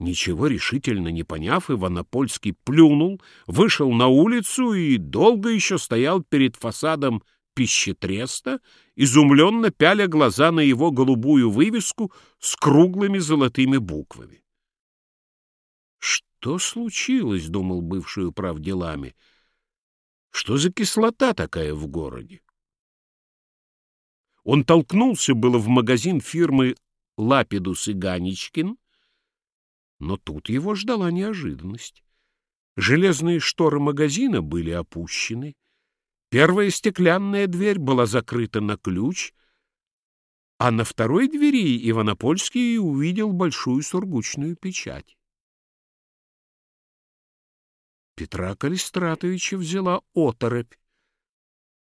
Ничего решительно не поняв, Иванопольский плюнул, вышел на улицу и долго еще стоял перед фасадом пищетреста, изумленно пяля глаза на его голубую вывеску с круглыми золотыми буквами. «Что случилось?» — думал бывший управ делами. «Что за кислота такая в городе?» Он толкнулся было в магазин фирмы «Лапидус и Ганичкин», но тут его ждала неожиданность. Железные шторы магазина были опущены, первая стеклянная дверь была закрыта на ключ, а на второй двери Иванопольский увидел большую сургучную печать. Петра Калистратовича взяла оторопь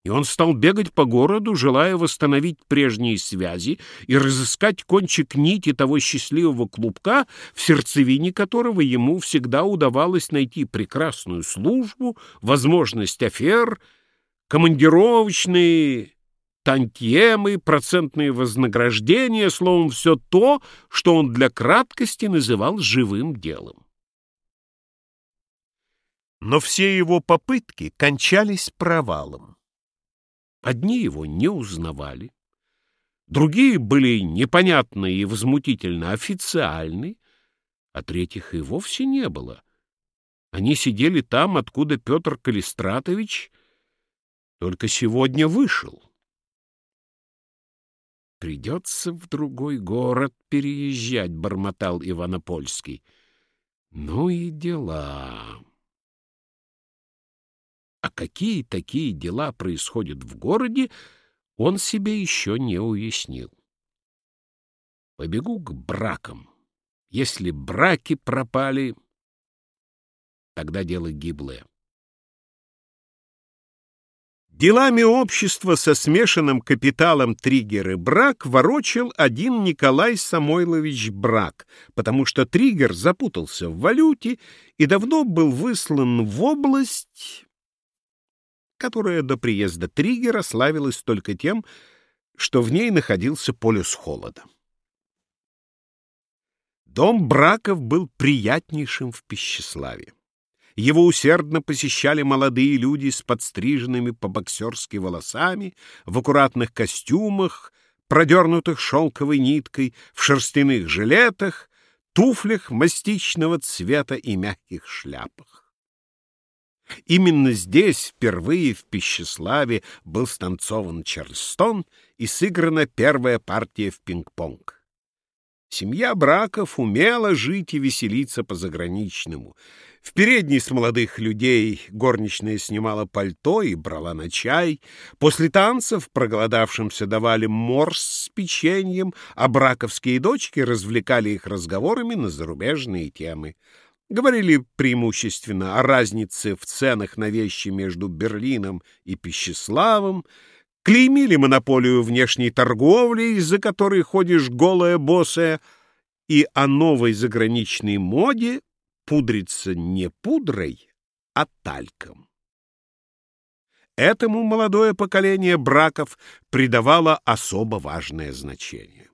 и он стал бегать по городу, желая восстановить прежние связи и разыскать кончик нити того счастливого клубка, в сердцевине которого ему всегда удавалось найти прекрасную службу, возможность афер, командировочные тантьемы, процентные вознаграждения, словом, все то, что он для краткости называл живым делом. Но все его попытки кончались провалом. Одни его не узнавали, другие были непонятны и возмутительно официальны, а третьих и вовсе не было. Они сидели там, откуда Петр Калистратович только сегодня вышел. «Придется в другой город переезжать», — бормотал Иванопольский. «Ну и дела». А какие такие дела происходят в городе, он себе еще не уяснил. Побегу к бракам. Если браки пропали, тогда дело гиблое. Делами общества со смешанным капиталом Триггер и Брак ворочил один Николай Самойлович Брак, потому что Триггер запутался в валюте и давно был выслан в область, которая до приезда Триггера славилась только тем, что в ней находился полюс холода. Дом Браков был приятнейшим в Пищеславе. Его усердно посещали молодые люди с подстриженными по-боксерски волосами, в аккуратных костюмах, продернутых шелковой ниткой, в шерстяных жилетах, туфлях мастичного цвета и мягких шляпах. Именно здесь впервые в Пищеславе был станцован Чарльстон и сыграна первая партия в пинг-понг. Семья Браков умела жить и веселиться по-заграничному. В передней с молодых людей горничная снимала пальто и брала на чай. После танцев проголодавшимся давали морс с печеньем, а браковские дочки развлекали их разговорами на зарубежные темы. Говорили преимущественно о разнице в ценах на вещи между Берлином и Пищеславом, клеймили монополию внешней торговли, из-за которой ходишь голая босая, и о новой заграничной моде пудриться не пудрой, а тальком. Этому молодое поколение браков придавало особо важное значение.